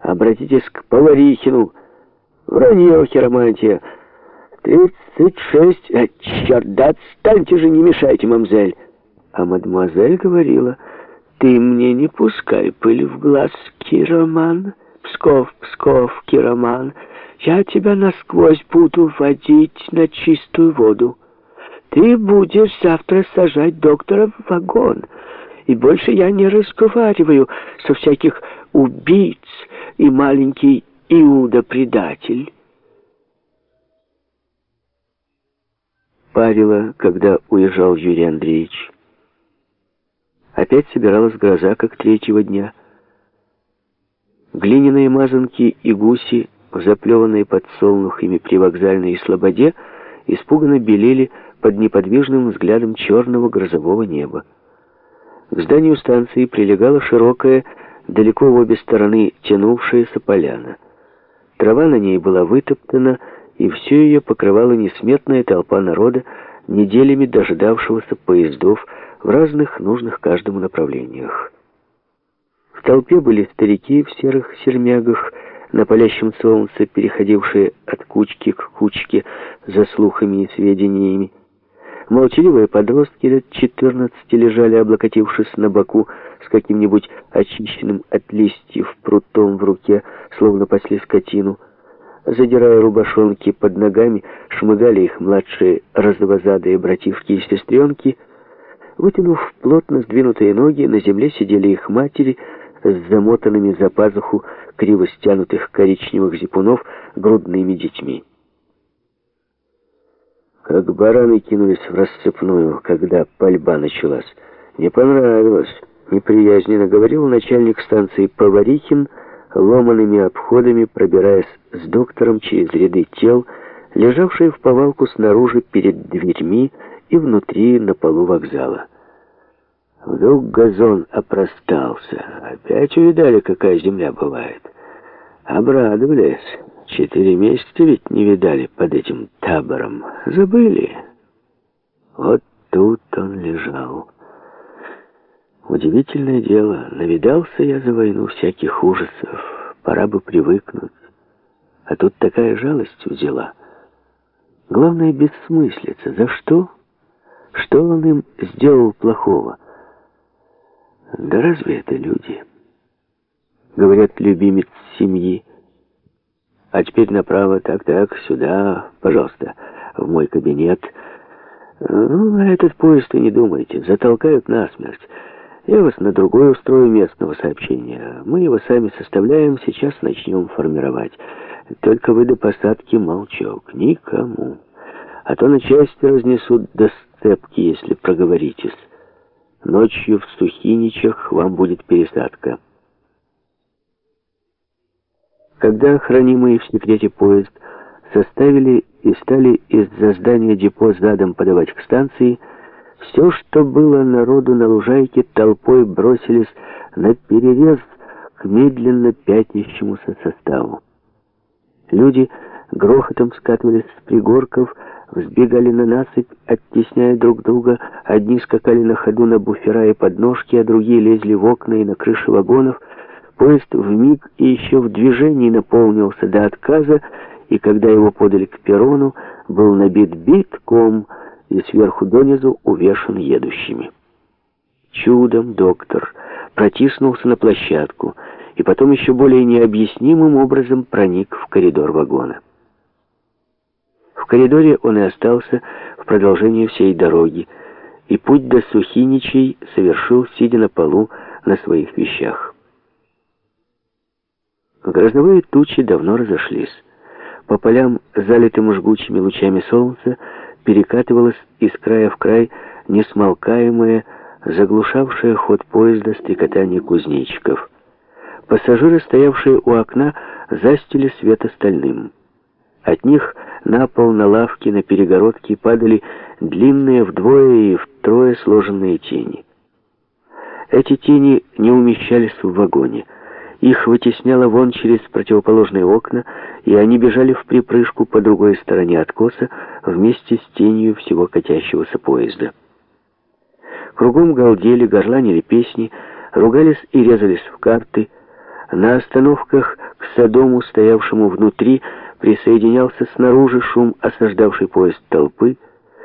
Обратитесь к Поварихину. Вранье, хиромантия. Тридцать шесть. А, черт, да отстаньте же, не мешайте, мамзель. А мадемуазель говорила, ты мне не пускай пыль в глаз, Кироман. Псков, Псков, Кироман. Я тебя насквозь буду водить на чистую воду. Ты будешь завтра сажать доктора в вагон. И больше я не разговариваю со всяких убийц и маленький Иуда-предатель. Парило, когда уезжал Юрий Андреевич. Опять собиралась гроза, как третьего дня. Глиняные мазанки и гуси, заплеванные под солнухами при вокзальной слободе, испуганно белели под неподвижным взглядом черного грозового неба. К зданию станции прилегала широкая, далеко в обе стороны тянувшаяся поляна. Трава на ней была вытоптана, и всю ее покрывала несметная толпа народа, неделями дожидавшегося поездов в разных нужных каждому направлениях. В толпе были старики в серых сермягах, на палящем солнце, переходившие от кучки к кучке за слухами и сведениями. Молчаливые подростки лет 14 лежали, облокотившись на боку, с каким-нибудь очищенным от листьев прутом в руке, словно пасли скотину. Задирая рубашонки под ногами, шмыгали их младшие розовозадые братишки и сестренки. Вытянув плотно сдвинутые ноги, на земле сидели их матери с замотанными за пазуху криво стянутых коричневых зипунов грудными детьми как бараны кинулись в расцепную, когда пальба началась. Не понравилось. Неприязненно говорил начальник станции Поварихин, ломаными обходами пробираясь с доктором через ряды тел, лежавшие в повалку снаружи перед дверьми и внутри на полу вокзала. Вдруг газон опростался. Опять увидали, какая земля бывает. Обрадовались. Четыре месяца ведь не видали под этим табором. Забыли. Вот тут он лежал. Удивительное дело. Навидался я за войну всяких ужасов. Пора бы привыкнуть. А тут такая жалость взяла. Главное, бессмыслица. За что? Что он им сделал плохого? Да разве это люди? Говорят, любимец семьи. А теперь направо, так-так, сюда, пожалуйста, в мой кабинет. Ну, на этот поезд и не думайте, затолкают насмерть. Я вас на другое устрою местного сообщения. Мы его сами составляем, сейчас начнем формировать. Только вы до посадки молчок, никому. А то на части разнесут до сцепки, если проговоритесь. Ночью в Сухиничах вам будет пересадка. Когда хранимый в секрете поезд составили и стали из-за здания депо задом подавать к станции, все, что было народу на лужайке, толпой бросились на перерез к медленно пятящемуся составу. Люди грохотом скатывались с пригорков, взбегали на насыпь, оттесняя друг друга, одни скакали на ходу на буфера и подножки, а другие лезли в окна и на крыши вагонов, Поезд в миг и еще в движении наполнился до отказа, и когда его подали к перрону, был набит битком и сверху донизу увешан едущими. Чудом доктор протиснулся на площадку и потом еще более необъяснимым образом проник в коридор вагона. В коридоре он и остался в продолжении всей дороги, и путь до Сухиничей совершил, сидя на полу на своих вещах. Грозовые тучи давно разошлись. По полям, залитым жгучими лучами солнца, перекатывалась из края в край несмолкаемое, заглушавшее ход поезда стрекотание кузнечиков. Пассажиры, стоявшие у окна, застили свет остальным. От них на пол, на лавки, на перегородки падали длинные вдвое и втрое сложенные тени. Эти тени не умещались в вагоне — их вытесняло вон через противоположные окна, и они бежали в припрыжку по другой стороне откоса вместе с тенью всего катящегося поезда. Кругом галдели, горланили песни, ругались и резались в карты, На остановках к Содому, стоявшему внутри, присоединялся снаружи шум осаждавший поезд толпы,